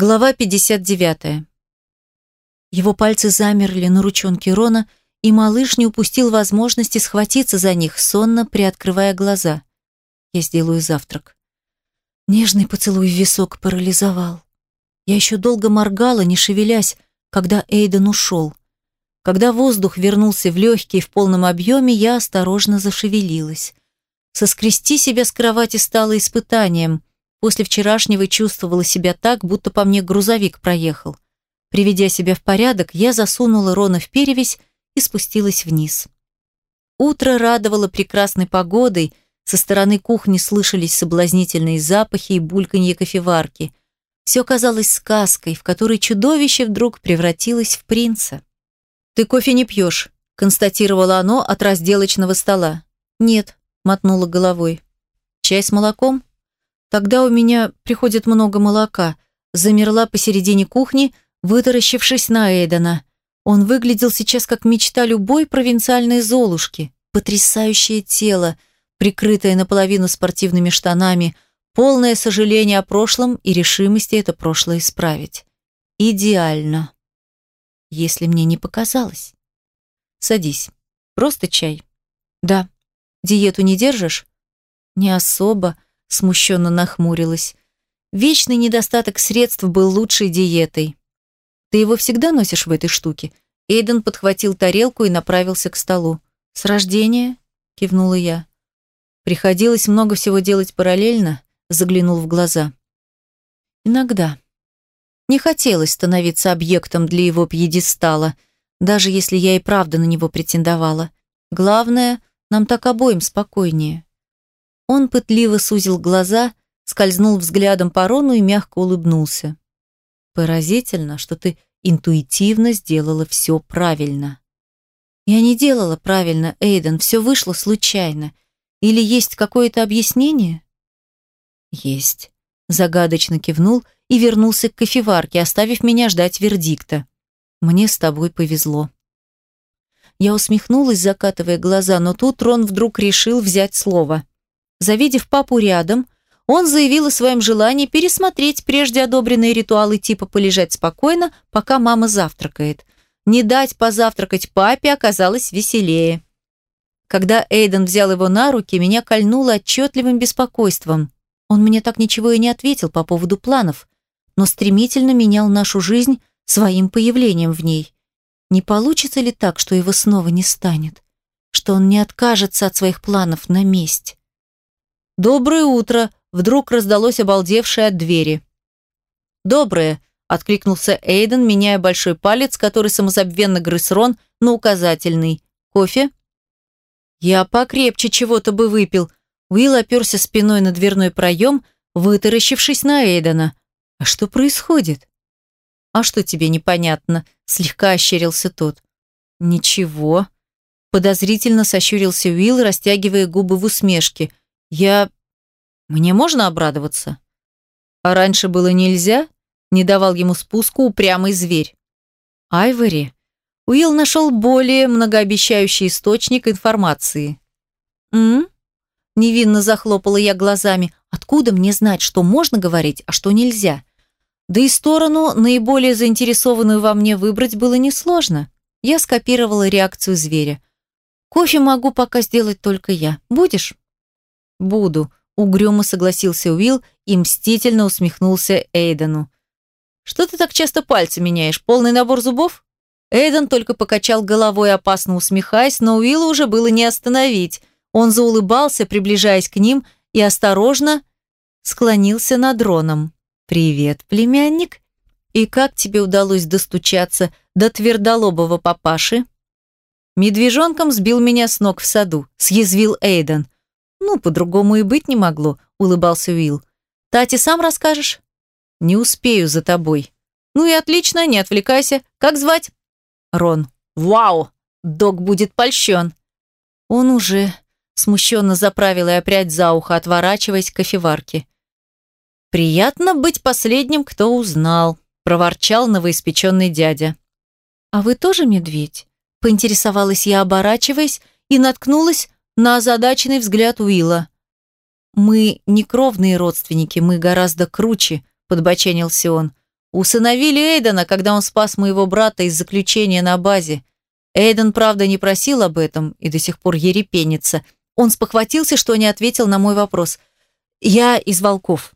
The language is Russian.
Глава 59. Его пальцы замерли на ручонке Рона, и малыш не упустил возможности схватиться за них, сонно приоткрывая глаза. Я сделаю завтрак. Нежный поцелуй в висок парализовал. Я еще долго моргала, не шевелясь, когда Эйден ушел. Когда воздух вернулся в легкие в полном объеме, я осторожно зашевелилась. Соскрести себя с кровати стало испытанием – После вчерашнего чувствовала себя так, будто по мне грузовик проехал. Приведя себя в порядок, я засунула Рона в перевязь и спустилась вниз. Утро радовало прекрасной погодой, со стороны кухни слышались соблазнительные запахи и бульканье кофеварки. Все казалось сказкой, в которой чудовище вдруг превратилось в принца. «Ты кофе не пьешь», – констатировало оно от разделочного стола. «Нет», – мотнула головой. «Чай с молоком?» Тогда у меня приходит много молока. Замерла посередине кухни, вытаращившись на Эйдена. Он выглядел сейчас как мечта любой провинциальной золушки. Потрясающее тело, прикрытое наполовину спортивными штанами, полное сожаление о прошлом и решимости это прошлое исправить. Идеально. Если мне не показалось. Садись. Просто чай. Да. Диету не держишь? Не особо смущенно нахмурилась. Вечный недостаток средств был лучшей диетой. Ты его всегда носишь в этой штуке? Эйден подхватил тарелку и направился к столу. С рождения? кивнула я. Приходилось много всего делать параллельно, заглянул в глаза. Иногда. Не хотелось становиться объектом для его пьедестала, даже если я и правда на него претендовала. Главное, нам так обоим спокойнее. Он пытливо сузил глаза, скользнул взглядом по Рону и мягко улыбнулся. «Поразительно, что ты интуитивно сделала все правильно». «Я не делала правильно, Эйден, все вышло случайно. Или есть какое-то объяснение?» «Есть», – загадочно кивнул и вернулся к кофеварке, оставив меня ждать вердикта. «Мне с тобой повезло». Я усмехнулась, закатывая глаза, но тут Рон вдруг решил взять слово. Завидев папу рядом, он заявил о своем желании пересмотреть прежде одобренные ритуалы типа полежать спокойно, пока мама завтракает. Не дать позавтракать папе оказалось веселее. Когда Эйден взял его на руки, меня кольнуло отчетливым беспокойством. Он мне так ничего и не ответил по поводу планов, но стремительно менял нашу жизнь своим появлением в ней. Не получится ли так, что его снова не станет? Что он не откажется от своих планов на месть? «Доброе утро!» – вдруг раздалось обалдевшее от двери. «Доброе!» – откликнулся Эйден, меняя большой палец, который самозабвенно грыз Рон, на указательный. «Кофе?» «Я покрепче чего-то бы выпил». Уилл оперся спиной на дверной проем, вытаращившись на Эйдена. «А что происходит?» «А что тебе непонятно?» – слегка ощерился тот. «Ничего». Подозрительно сощурился Уилл, растягивая губы в усмешке. Я... Мне можно обрадоваться? А раньше было нельзя? Не давал ему спуску упрямый зверь. Айвори. Уилл нашел более многообещающий источник информации. «М?» Невинно захлопала я глазами. Откуда мне знать, что можно говорить, а что нельзя? Да и сторону, наиболее заинтересованную во мне выбрать было несложно. Я скопировала реакцию зверя. «Кофе могу пока сделать только я. Будешь?» «Буду», – угрюмо согласился Уилл и мстительно усмехнулся Эйдену. «Что ты так часто пальцы меняешь? Полный набор зубов?» Эйден только покачал головой, опасно усмехаясь, но Уилла уже было не остановить. Он заулыбался, приближаясь к ним, и осторожно склонился над дроном. «Привет, племянник. И как тебе удалось достучаться до твердолобого папаши?» «Медвежонком сбил меня с ног в саду», – съязвил Эйден. «Ну, по-другому и быть не могло», — улыбался Уилл. «Тати, сам расскажешь?» «Не успею за тобой». «Ну и отлично, не отвлекайся. Как звать?» «Рон». «Вау! Док будет польщен». «Он уже...» Смущенно заправила и опять за ухо, отворачиваясь к кофеварке. «Приятно быть последним, кто узнал», — проворчал новоиспеченный дядя. «А вы тоже медведь?» — поинтересовалась я, оборачиваясь, и наткнулась на озадаченный взгляд Уилла. «Мы не кровные родственники, мы гораздо круче», – подбоченился он. Усыновили Эйдена, когда он спас моего брата из заключения на базе. Эйден, правда, не просил об этом и до сих пор ерепенится. Он спохватился, что не ответил на мой вопрос. Я из волков.